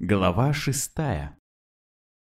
Глава шестая.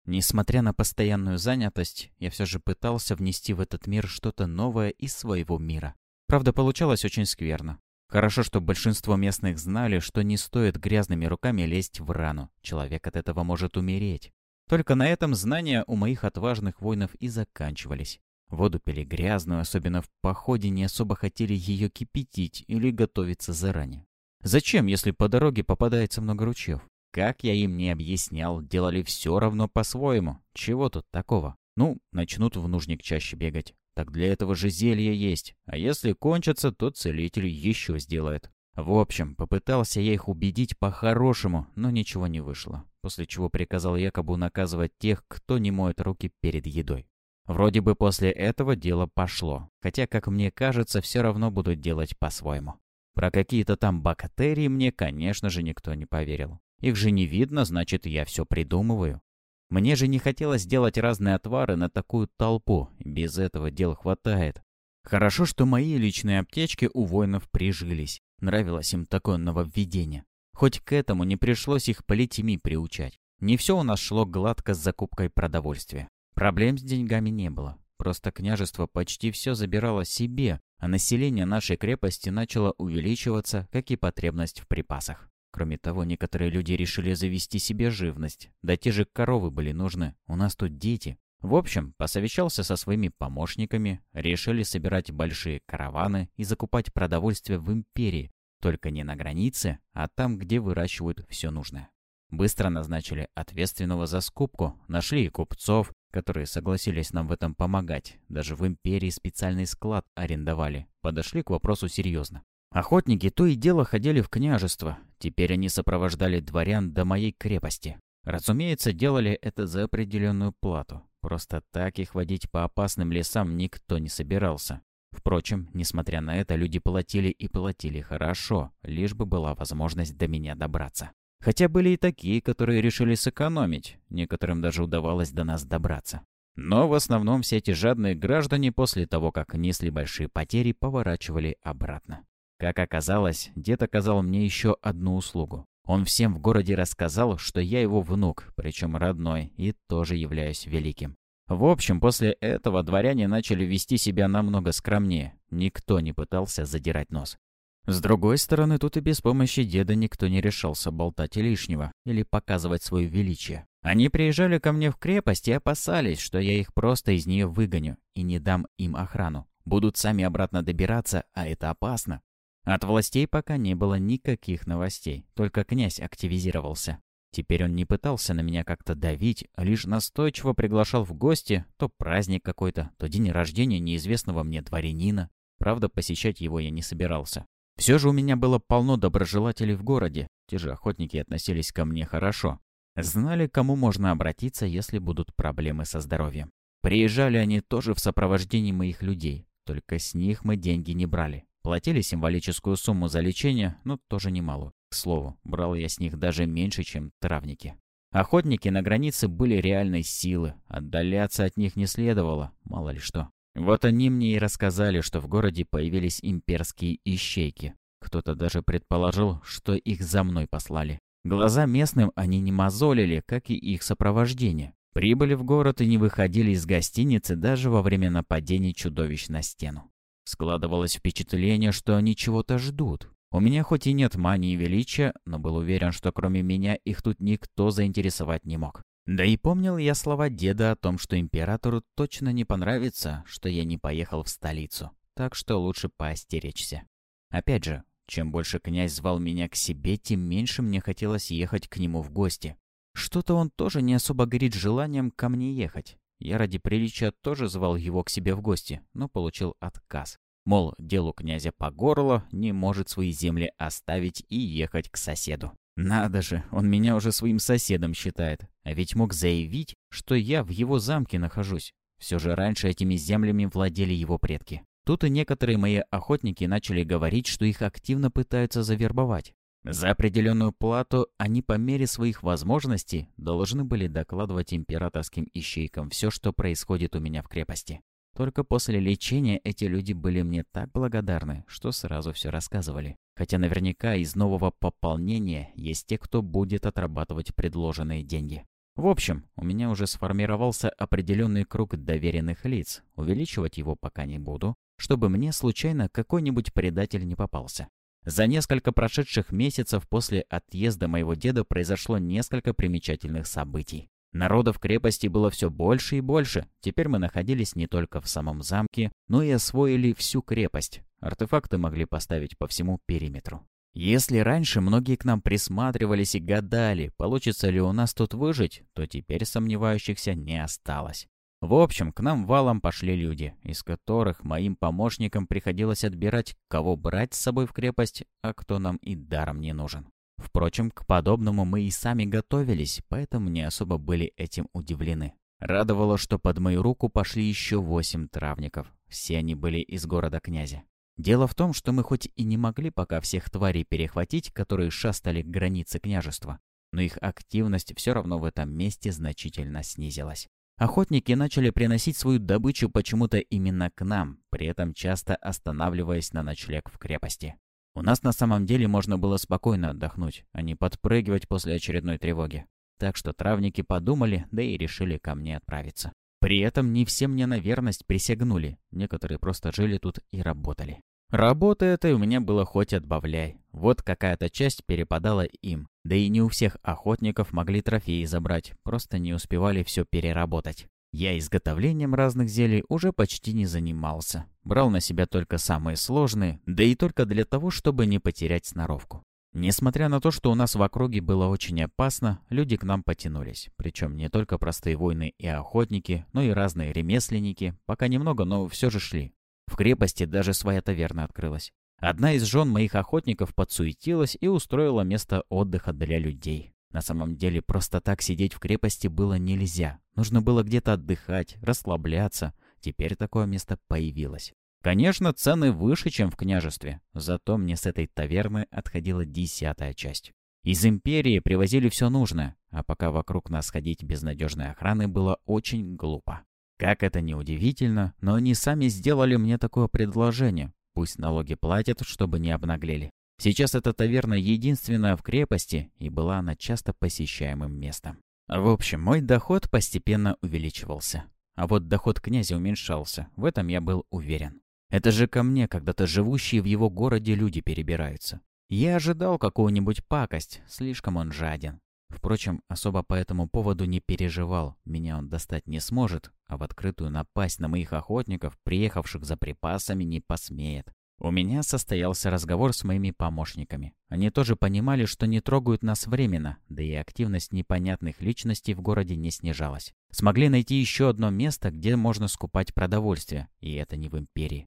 Несмотря на постоянную занятость, я все же пытался внести в этот мир что-то новое из своего мира. Правда, получалось очень скверно. Хорошо, что большинство местных знали, что не стоит грязными руками лезть в рану. Человек от этого может умереть. Только на этом знания у моих отважных воинов и заканчивались. Воду пили грязную, особенно в походе не особо хотели ее кипятить или готовиться заранее. Зачем, если по дороге попадается много ручьев? Как я им не объяснял, делали все равно по-своему. Чего тут такого? Ну, начнут в нужник чаще бегать. Так для этого же зелье есть. А если кончатся, то целитель еще сделает. В общем, попытался я их убедить по-хорошему, но ничего не вышло. После чего приказал якобы наказывать тех, кто не моет руки перед едой. Вроде бы после этого дело пошло. Хотя, как мне кажется, все равно будут делать по-своему. Про какие-то там бактерии мне, конечно же, никто не поверил. Их же не видно, значит, я все придумываю. Мне же не хотелось делать разные отвары на такую толпу, без этого дел хватает. Хорошо, что мои личные аптечки у воинов прижились. Нравилось им такое нововведение. Хоть к этому не пришлось их политеми приучать. Не все у нас шло гладко с закупкой продовольствия. Проблем с деньгами не было. Просто княжество почти все забирало себе, а население нашей крепости начало увеличиваться, как и потребность в припасах. Кроме того, некоторые люди решили завести себе живность. Да те же коровы были нужны. У нас тут дети. В общем, посовещался со своими помощниками, решили собирать большие караваны и закупать продовольствие в империи, только не на границе, а там, где выращивают все нужное. Быстро назначили ответственного за скупку, нашли и купцов, которые согласились нам в этом помогать. Даже в империи специальный склад арендовали. Подошли к вопросу серьезно. Охотники то и дело ходили в княжество. Теперь они сопровождали дворян до моей крепости. Разумеется, делали это за определенную плату. Просто так их водить по опасным лесам никто не собирался. Впрочем, несмотря на это, люди платили и платили хорошо, лишь бы была возможность до меня добраться. Хотя были и такие, которые решили сэкономить, некоторым даже удавалось до нас добраться. Но в основном все эти жадные граждане после того, как несли большие потери, поворачивали обратно. Как оказалось, дед оказал мне еще одну услугу. Он всем в городе рассказал, что я его внук, причем родной, и тоже являюсь великим. В общем, после этого дворяне начали вести себя намного скромнее. Никто не пытался задирать нос. С другой стороны, тут и без помощи деда никто не решался болтать лишнего или показывать свое величие. Они приезжали ко мне в крепость и опасались, что я их просто из нее выгоню и не дам им охрану. Будут сами обратно добираться, а это опасно. От властей пока не было никаких новостей, только князь активизировался. Теперь он не пытался на меня как-то давить, а лишь настойчиво приглашал в гости, то праздник какой-то, то день рождения неизвестного мне дворянина. Правда, посещать его я не собирался. Все же у меня было полно доброжелателей в городе, те же охотники относились ко мне хорошо. Знали, кому можно обратиться, если будут проблемы со здоровьем. Приезжали они тоже в сопровождении моих людей, только с них мы деньги не брали. Платили символическую сумму за лечение, но тоже немало. К слову, брал я с них даже меньше, чем травники. Охотники на границе были реальной силы, отдаляться от них не следовало, мало ли что. Вот они мне и рассказали, что в городе появились имперские ищейки. Кто-то даже предположил, что их за мной послали. Глаза местным они не мозолили, как и их сопровождение. Прибыли в город и не выходили из гостиницы даже во время нападений чудовищ на стену. Складывалось впечатление, что они чего-то ждут. У меня хоть и нет мании величия, но был уверен, что кроме меня их тут никто заинтересовать не мог. Да и помнил я слова деда о том, что императору точно не понравится, что я не поехал в столицу. Так что лучше поостеречься. Опять же, чем больше князь звал меня к себе, тем меньше мне хотелось ехать к нему в гости. Что-то он тоже не особо горит желанием ко мне ехать. Я ради приличия тоже звал его к себе в гости, но получил отказ. Мол, делу князя по горло, не может свои земли оставить и ехать к соседу. Надо же, он меня уже своим соседом считает. А ведь мог заявить, что я в его замке нахожусь. Все же раньше этими землями владели его предки. Тут и некоторые мои охотники начали говорить, что их активно пытаются завербовать. За определенную плату они по мере своих возможностей должны были докладывать императорским ищейкам все, что происходит у меня в крепости. Только после лечения эти люди были мне так благодарны, что сразу все рассказывали. Хотя наверняка из нового пополнения есть те, кто будет отрабатывать предложенные деньги. В общем, у меня уже сформировался определенный круг доверенных лиц. Увеличивать его пока не буду, чтобы мне случайно какой-нибудь предатель не попался. За несколько прошедших месяцев после отъезда моего деда произошло несколько примечательных событий. Народа в крепости было все больше и больше. Теперь мы находились не только в самом замке, но и освоили всю крепость. Артефакты могли поставить по всему периметру. Если раньше многие к нам присматривались и гадали, получится ли у нас тут выжить, то теперь сомневающихся не осталось. В общем, к нам валом пошли люди, из которых моим помощникам приходилось отбирать, кого брать с собой в крепость, а кто нам и даром не нужен. Впрочем, к подобному мы и сами готовились, поэтому не особо были этим удивлены. Радовало, что под мою руку пошли еще восемь травников. Все они были из города князя. Дело в том, что мы хоть и не могли пока всех тварей перехватить, которые шастали к границе княжества, но их активность все равно в этом месте значительно снизилась. Охотники начали приносить свою добычу почему-то именно к нам, при этом часто останавливаясь на ночлег в крепости. У нас на самом деле можно было спокойно отдохнуть, а не подпрыгивать после очередной тревоги. Так что травники подумали, да и решили ко мне отправиться. При этом не все мне на верность присягнули, некоторые просто жили тут и работали. Работы этой у меня было хоть отбавляй. Вот какая-то часть перепадала им. Да и не у всех охотников могли трофеи забрать, просто не успевали все переработать. Я изготовлением разных зелий уже почти не занимался. Брал на себя только самые сложные, да и только для того, чтобы не потерять сноровку. Несмотря на то, что у нас в округе было очень опасно, люди к нам потянулись. Причем не только простые воины и охотники, но и разные ремесленники. Пока немного, но все же шли. В крепости даже своя таверна открылась. Одна из жен моих охотников подсуетилась и устроила место отдыха для людей. На самом деле, просто так сидеть в крепости было нельзя. Нужно было где-то отдыхать, расслабляться. Теперь такое место появилось. Конечно, цены выше, чем в княжестве. Зато мне с этой таверны отходила десятая часть. Из империи привозили все нужное, а пока вокруг нас ходить без надежной охраны было очень глупо. Как это ни удивительно, но они сами сделали мне такое предложение. Пусть налоги платят, чтобы не обнаглели. Сейчас эта таверна единственная в крепости, и была она часто посещаемым местом. В общем, мой доход постепенно увеличивался. А вот доход князя уменьшался, в этом я был уверен. Это же ко мне когда-то живущие в его городе люди перебираются. Я ожидал какую-нибудь пакость, слишком он жаден. Впрочем, особо по этому поводу не переживал. Меня он достать не сможет, а в открытую напасть на моих охотников, приехавших за припасами, не посмеет. У меня состоялся разговор с моими помощниками. Они тоже понимали, что не трогают нас временно, да и активность непонятных личностей в городе не снижалась. Смогли найти еще одно место, где можно скупать продовольствие, и это не в империи.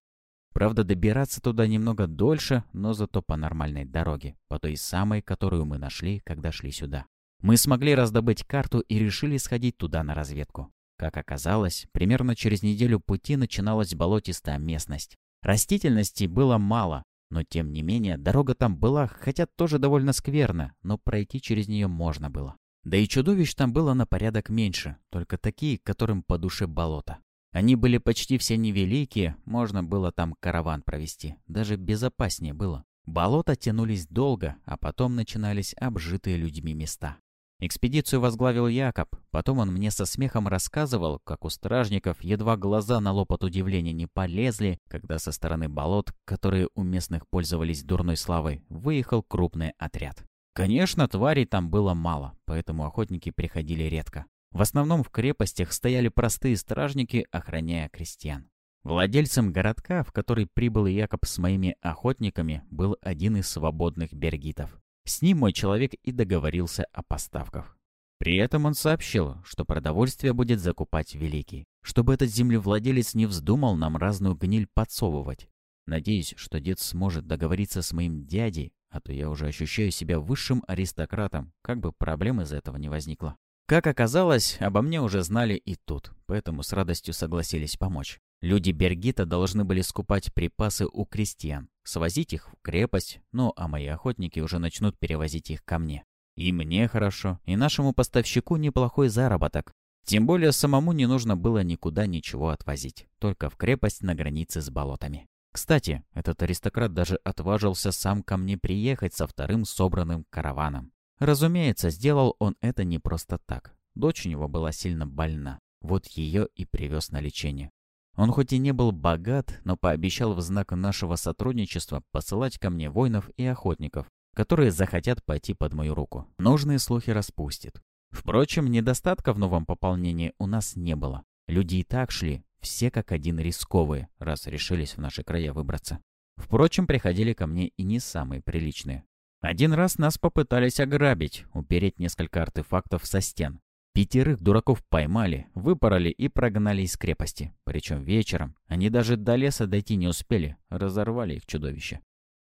Правда, добираться туда немного дольше, но зато по нормальной дороге, по той самой, которую мы нашли, когда шли сюда. Мы смогли раздобыть карту и решили сходить туда на разведку. Как оказалось, примерно через неделю пути начиналась болотистая местность. Растительности было мало, но тем не менее дорога там была, хотя тоже довольно скверно, но пройти через нее можно было. Да и чудовищ там было на порядок меньше, только такие, которым по душе болото. Они были почти все невеликие, можно было там караван провести, даже безопаснее было. Болота тянулись долго, а потом начинались обжитые людьми места. Экспедицию возглавил Якоб. Потом он мне со смехом рассказывал, как у стражников едва глаза на лоб от удивления не полезли, когда со стороны болот, которые у местных пользовались дурной славой, выехал крупный отряд. Конечно, тварей там было мало, поэтому охотники приходили редко. В основном в крепостях стояли простые стражники, охраняя крестьян. Владельцем городка, в который прибыл Якоб с моими охотниками, был один из свободных бергитов. С ним мой человек и договорился о поставках. При этом он сообщил, что продовольствие будет закупать Великий, чтобы этот землевладелец не вздумал нам разную гниль подсовывать. Надеюсь, что дед сможет договориться с моим дядей, а то я уже ощущаю себя высшим аристократом, как бы проблем из этого не возникло. Как оказалось, обо мне уже знали и тут, поэтому с радостью согласились помочь. Люди Бергита должны были скупать припасы у крестьян, свозить их в крепость, ну а мои охотники уже начнут перевозить их ко мне. И мне хорошо, и нашему поставщику неплохой заработок. Тем более самому не нужно было никуда ничего отвозить, только в крепость на границе с болотами. Кстати, этот аристократ даже отважился сам ко мне приехать со вторым собранным караваном. Разумеется, сделал он это не просто так. Дочь у него была сильно больна. Вот ее и привез на лечение. Он хоть и не был богат, но пообещал в знак нашего сотрудничества посылать ко мне воинов и охотников, которые захотят пойти под мою руку. Нужные слухи распустит. Впрочем, недостатка в новом пополнении у нас не было. Люди и так шли, все как один рисковые, раз решились в наши края выбраться. Впрочем, приходили ко мне и не самые приличные. Один раз нас попытались ограбить, упереть несколько артефактов со стен. Пятерых дураков поймали, выпороли и прогнали из крепости. Причем вечером они даже до леса дойти не успели, разорвали их чудовище.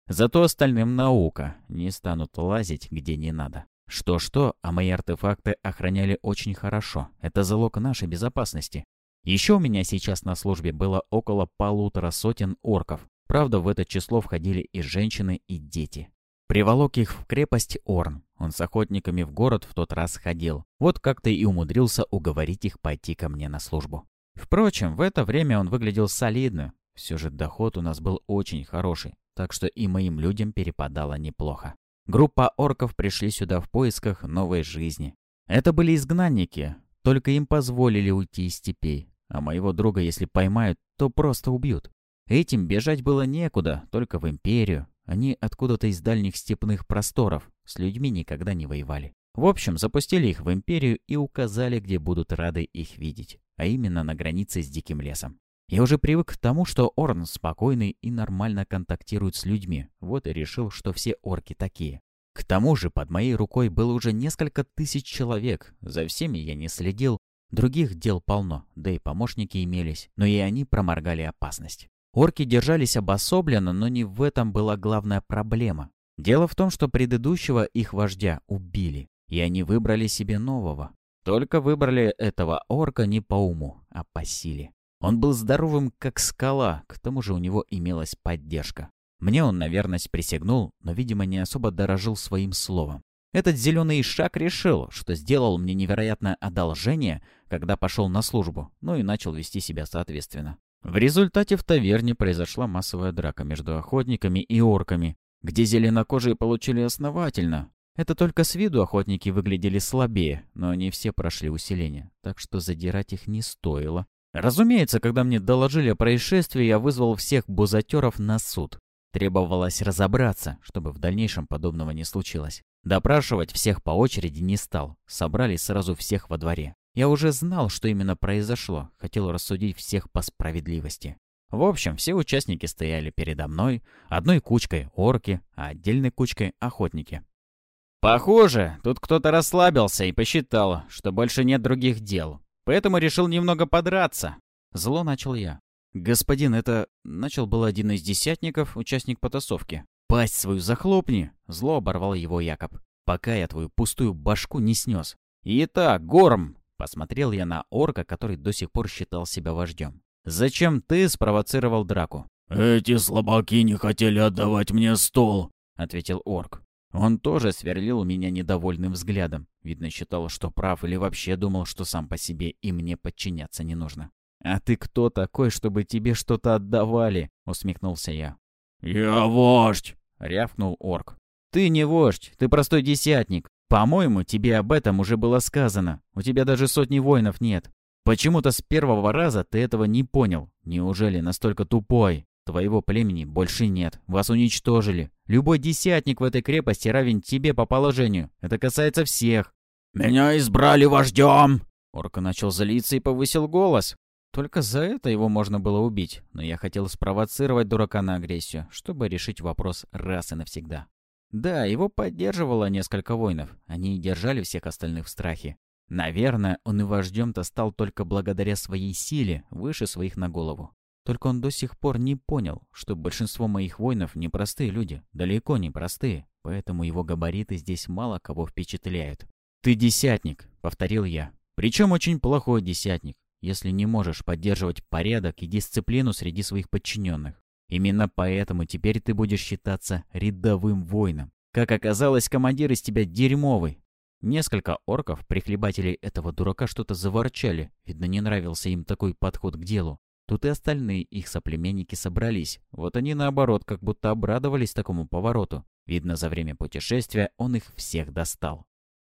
Зато остальным наука, не станут лазить где не надо. Что-что, а мои артефакты охраняли очень хорошо. Это залог нашей безопасности. Еще у меня сейчас на службе было около полутора сотен орков. Правда, в это число входили и женщины, и дети. Приволок их в крепость Орн. Он с охотниками в город в тот раз ходил. Вот как-то и умудрился уговорить их пойти ко мне на службу. Впрочем, в это время он выглядел солидно. Все же доход у нас был очень хороший, так что и моим людям перепадало неплохо. Группа орков пришли сюда в поисках новой жизни. Это были изгнанники, только им позволили уйти из степей. А моего друга, если поймают, то просто убьют. Этим бежать было некуда, только в империю. Они откуда-то из дальних степных просторов, с людьми никогда не воевали. В общем, запустили их в империю и указали, где будут рады их видеть, а именно на границе с диким лесом. Я уже привык к тому, что Орн спокойный и нормально контактирует с людьми, вот и решил, что все орки такие. К тому же под моей рукой было уже несколько тысяч человек, за всеми я не следил, Других дел полно, да и помощники имелись, но и они проморгали опасность. Орки держались обособленно, но не в этом была главная проблема. Дело в том, что предыдущего их вождя убили, и они выбрали себе нового. Только выбрали этого орка не по уму, а по силе. Он был здоровым, как скала, к тому же у него имелась поддержка. Мне он на верность присягнул, но, видимо, не особо дорожил своим словом. Этот зеленый шаг решил, что сделал мне невероятное одолжение, когда пошел на службу, ну и начал вести себя соответственно. В результате в таверне произошла массовая драка между охотниками и орками, где зеленокожие получили основательно. Это только с виду охотники выглядели слабее, но они все прошли усиление, так что задирать их не стоило. Разумеется, когда мне доложили о происшествии, я вызвал всех бузатеров на суд. Требовалось разобраться, чтобы в дальнейшем подобного не случилось. Допрашивать всех по очереди не стал. Собрали сразу всех во дворе. Я уже знал, что именно произошло. Хотел рассудить всех по справедливости. В общем, все участники стояли передо мной, одной кучкой орки, а отдельной кучкой охотники. Похоже, тут кто-то расслабился и посчитал, что больше нет других дел. Поэтому решил немного подраться. Зло начал я. «Господин, это...» — начал был один из десятников, участник потасовки. «Пасть свою захлопни!» — зло оборвал его Якоб. «Пока я твою пустую башку не снес». «Итак, Горм!» — посмотрел я на орка, который до сих пор считал себя вождем. «Зачем ты спровоцировал драку?» «Эти слабаки не хотели отдавать мне стол», — ответил орк. Он тоже сверлил меня недовольным взглядом. Видно, считал, что прав, или вообще думал, что сам по себе и мне подчиняться не нужно. «А ты кто такой, чтобы тебе что-то отдавали?» — усмехнулся я. «Я вождь!» — рявкнул орк. «Ты не вождь, ты простой десятник. По-моему, тебе об этом уже было сказано. У тебя даже сотни воинов нет. Почему-то с первого раза ты этого не понял. Неужели настолько тупой? Твоего племени больше нет. Вас уничтожили. Любой десятник в этой крепости равен тебе по положению. Это касается всех». «Меня избрали вождем!» Орка начал злиться и повысил голос. Только за это его можно было убить, но я хотел спровоцировать дурака на агрессию, чтобы решить вопрос раз и навсегда. Да, его поддерживало несколько воинов, они держали всех остальных в страхе. Наверное, он и вождем-то стал только благодаря своей силе, выше своих на голову. Только он до сих пор не понял, что большинство моих воинов не простые люди, далеко не простые, поэтому его габариты здесь мало кого впечатляют. «Ты десятник», — повторил я. «Причем очень плохой десятник если не можешь поддерживать порядок и дисциплину среди своих подчиненных. Именно поэтому теперь ты будешь считаться рядовым воином. Как оказалось, командир из тебя дерьмовый. Несколько орков, прихлебателей этого дурака, что-то заворчали. Видно, не нравился им такой подход к делу. Тут и остальные их соплеменники собрались. Вот они, наоборот, как будто обрадовались такому повороту. Видно, за время путешествия он их всех достал.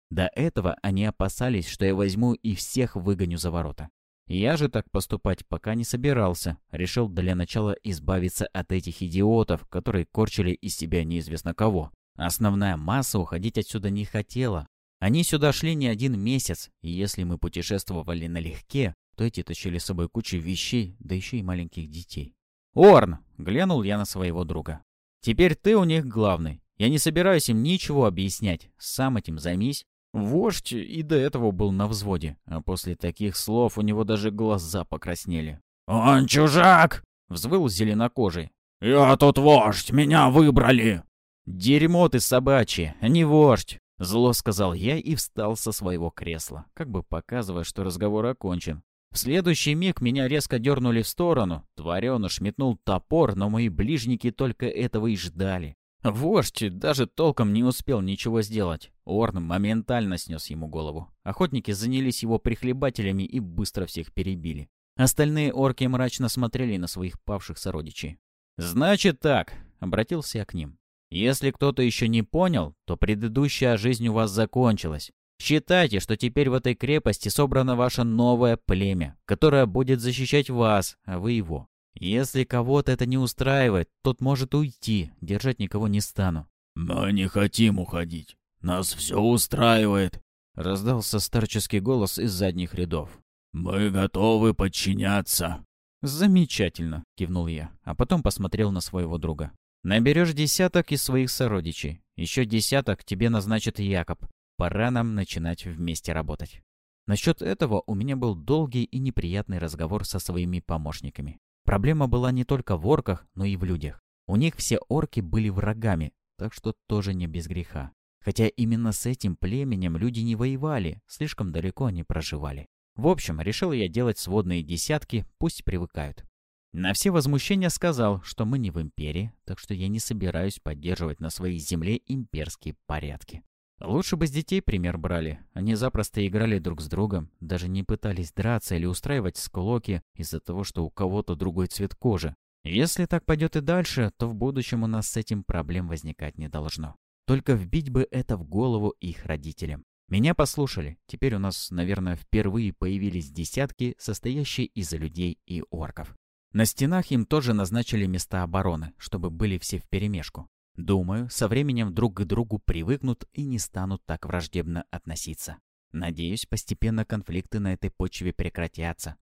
До этого они опасались, что я возьму и всех выгоню за ворота. Я же так поступать пока не собирался. Решил для начала избавиться от этих идиотов, которые корчили из себя неизвестно кого. Основная масса уходить отсюда не хотела. Они сюда шли не один месяц, и если мы путешествовали налегке, то эти тащили с собой кучу вещей, да еще и маленьких детей. «Орн!» — глянул я на своего друга. «Теперь ты у них главный. Я не собираюсь им ничего объяснять. Сам этим займись. Вождь и до этого был на взводе, а после таких слов у него даже глаза покраснели. «Он чужак!» — взвыл зеленокожий. «Я тут вождь, меня выбрали!» «Дерьмо ты собачье, не вождь!» Зло сказал я и встал со своего кресла, как бы показывая, что разговор окончен. В следующий миг меня резко дернули в сторону. Твареныш метнул топор, но мои ближники только этого и ждали. Вождь даже толком не успел ничего сделать. Орн моментально снес ему голову. Охотники занялись его прихлебателями и быстро всех перебили. Остальные орки мрачно смотрели на своих павших сородичей. «Значит так», — обратился я к ним. «Если кто-то еще не понял, то предыдущая жизнь у вас закончилась. Считайте, что теперь в этой крепости собрано ваше новое племя, которое будет защищать вас, а вы его. Если кого-то это не устраивает, тот может уйти, держать никого не стану. «Мы не хотим уходить. Нас все устраивает», — раздался старческий голос из задних рядов. «Мы готовы подчиняться». «Замечательно», — кивнул я, а потом посмотрел на своего друга. «Наберешь десяток из своих сородичей. Еще десяток тебе назначит Якоб. Пора нам начинать вместе работать». Насчет этого у меня был долгий и неприятный разговор со своими помощниками. Проблема была не только в орках, но и в людях. У них все орки были врагами, так что тоже не без греха. Хотя именно с этим племенем люди не воевали, слишком далеко они проживали. В общем, решил я делать сводные десятки, пусть привыкают. На все возмущения сказал, что мы не в империи, так что я не собираюсь поддерживать на своей земле имперские порядки. Лучше бы с детей пример брали. Они запросто играли друг с другом, даже не пытались драться или устраивать склоки из-за того, что у кого-то другой цвет кожи. Если так пойдет и дальше, то в будущем у нас с этим проблем возникать не должно. Только вбить бы это в голову их родителям. Меня послушали. Теперь у нас, наверное, впервые появились десятки, состоящие из людей и орков. На стенах им тоже назначили места обороны, чтобы были все вперемешку. Думаю, со временем друг к другу привыкнут и не станут так враждебно относиться. Надеюсь, постепенно конфликты на этой почве прекратятся.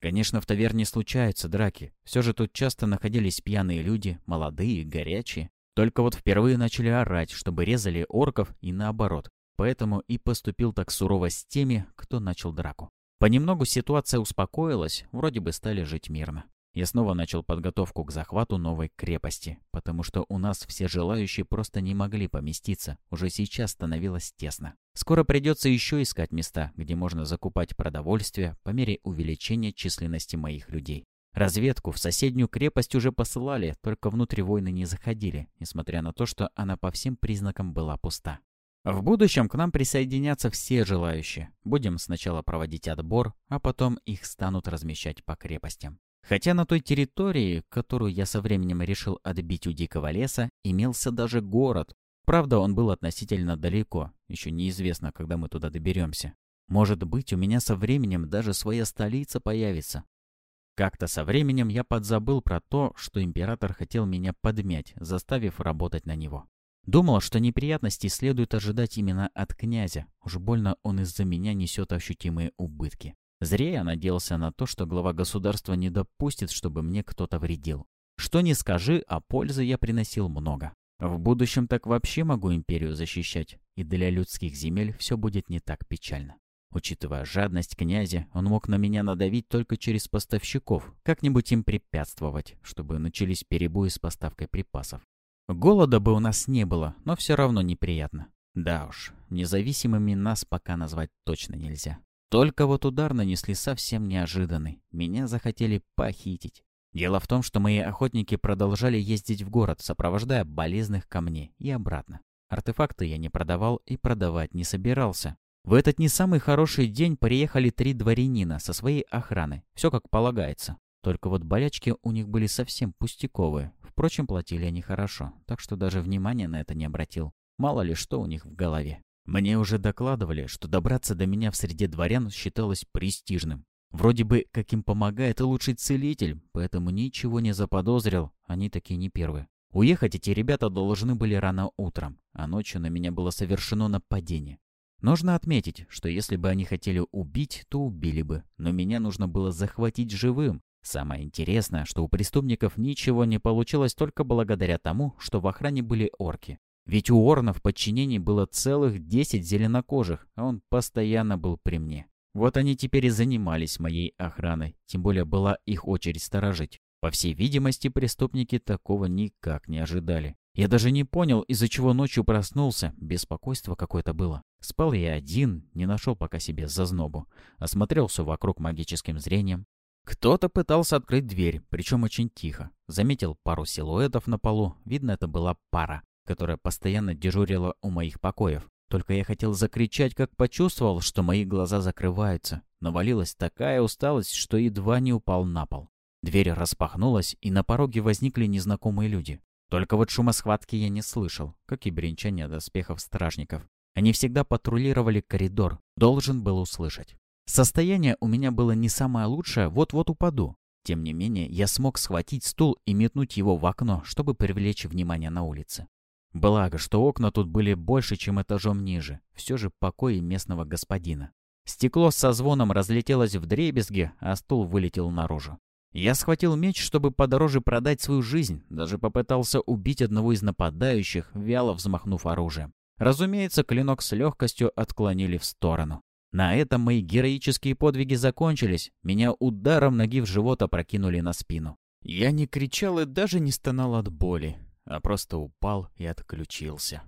Конечно, в таверне случаются драки. Все же тут часто находились пьяные люди, молодые, горячие. Только вот впервые начали орать, чтобы резали орков и наоборот. Поэтому и поступил так сурово с теми, кто начал драку. Понемногу ситуация успокоилась, вроде бы стали жить мирно. Я снова начал подготовку к захвату новой крепости, потому что у нас все желающие просто не могли поместиться, уже сейчас становилось тесно. Скоро придется еще искать места, где можно закупать продовольствие по мере увеличения численности моих людей. Разведку в соседнюю крепость уже посылали, только внутрь войны не заходили, несмотря на то, что она по всем признакам была пуста. В будущем к нам присоединятся все желающие. Будем сначала проводить отбор, а потом их станут размещать по крепостям. Хотя на той территории, которую я со временем решил отбить у дикого леса, имелся даже город. Правда, он был относительно далеко. Еще неизвестно, когда мы туда доберемся. Может быть, у меня со временем даже своя столица появится. Как-то со временем я подзабыл про то, что император хотел меня подмять, заставив работать на него. Думал, что неприятностей следует ожидать именно от князя. Уж больно он из-за меня несет ощутимые убытки. Зря я надеялся на то, что глава государства не допустит, чтобы мне кто-то вредил. Что ни скажи, а пользы я приносил много. В будущем так вообще могу империю защищать, и для людских земель все будет не так печально. Учитывая жадность князя, он мог на меня надавить только через поставщиков, как-нибудь им препятствовать, чтобы начались перебои с поставкой припасов. Голода бы у нас не было, но все равно неприятно. Да уж, независимыми нас пока назвать точно нельзя. Только вот удар нанесли совсем неожиданный. Меня захотели похитить. Дело в том, что мои охотники продолжали ездить в город, сопровождая болезных ко мне и обратно. Артефакты я не продавал и продавать не собирался. В этот не самый хороший день приехали три дворянина со своей охраной. Все как полагается. Только вот болячки у них были совсем пустяковые. Впрочем, платили они хорошо, так что даже внимания на это не обратил. Мало ли что у них в голове. Мне уже докладывали, что добраться до меня в среде дворян считалось престижным. Вроде бы, как им помогает и лучший целитель, поэтому ничего не заподозрил, они такие не первые. Уехать эти ребята должны были рано утром, а ночью на меня было совершено нападение. Нужно отметить, что если бы они хотели убить, то убили бы, но меня нужно было захватить живым. Самое интересное, что у преступников ничего не получилось только благодаря тому, что в охране были орки. Ведь у Орна в подчинении было целых 10 зеленокожих, а он постоянно был при мне. Вот они теперь и занимались моей охраной, тем более была их очередь сторожить. По всей видимости, преступники такого никак не ожидали. Я даже не понял, из-за чего ночью проснулся, беспокойство какое-то было. Спал я один, не нашел пока себе зазнобу. Осмотрелся вокруг магическим зрением. Кто-то пытался открыть дверь, причем очень тихо. Заметил пару силуэтов на полу, видно, это была пара которая постоянно дежурила у моих покоев. Только я хотел закричать, как почувствовал, что мои глаза закрываются. Навалилась такая усталость, что едва не упал на пол. Дверь распахнулась, и на пороге возникли незнакомые люди. Только вот шума схватки я не слышал, как и бренчание доспехов стражников. Они всегда патрулировали коридор, должен был услышать. Состояние у меня было не самое лучшее, вот-вот упаду. Тем не менее, я смог схватить стул и метнуть его в окно, чтобы привлечь внимание на улице. Благо, что окна тут были больше, чем этажом ниже. Все же покои местного господина. Стекло со звоном разлетелось в дребезги, а стул вылетел наружу. Я схватил меч, чтобы подороже продать свою жизнь, даже попытался убить одного из нападающих, вяло взмахнув оружием. Разумеется, клинок с легкостью отклонили в сторону. На этом мои героические подвиги закончились, меня ударом ноги в живот опрокинули на спину. Я не кричал и даже не стонал от боли а просто упал и отключился.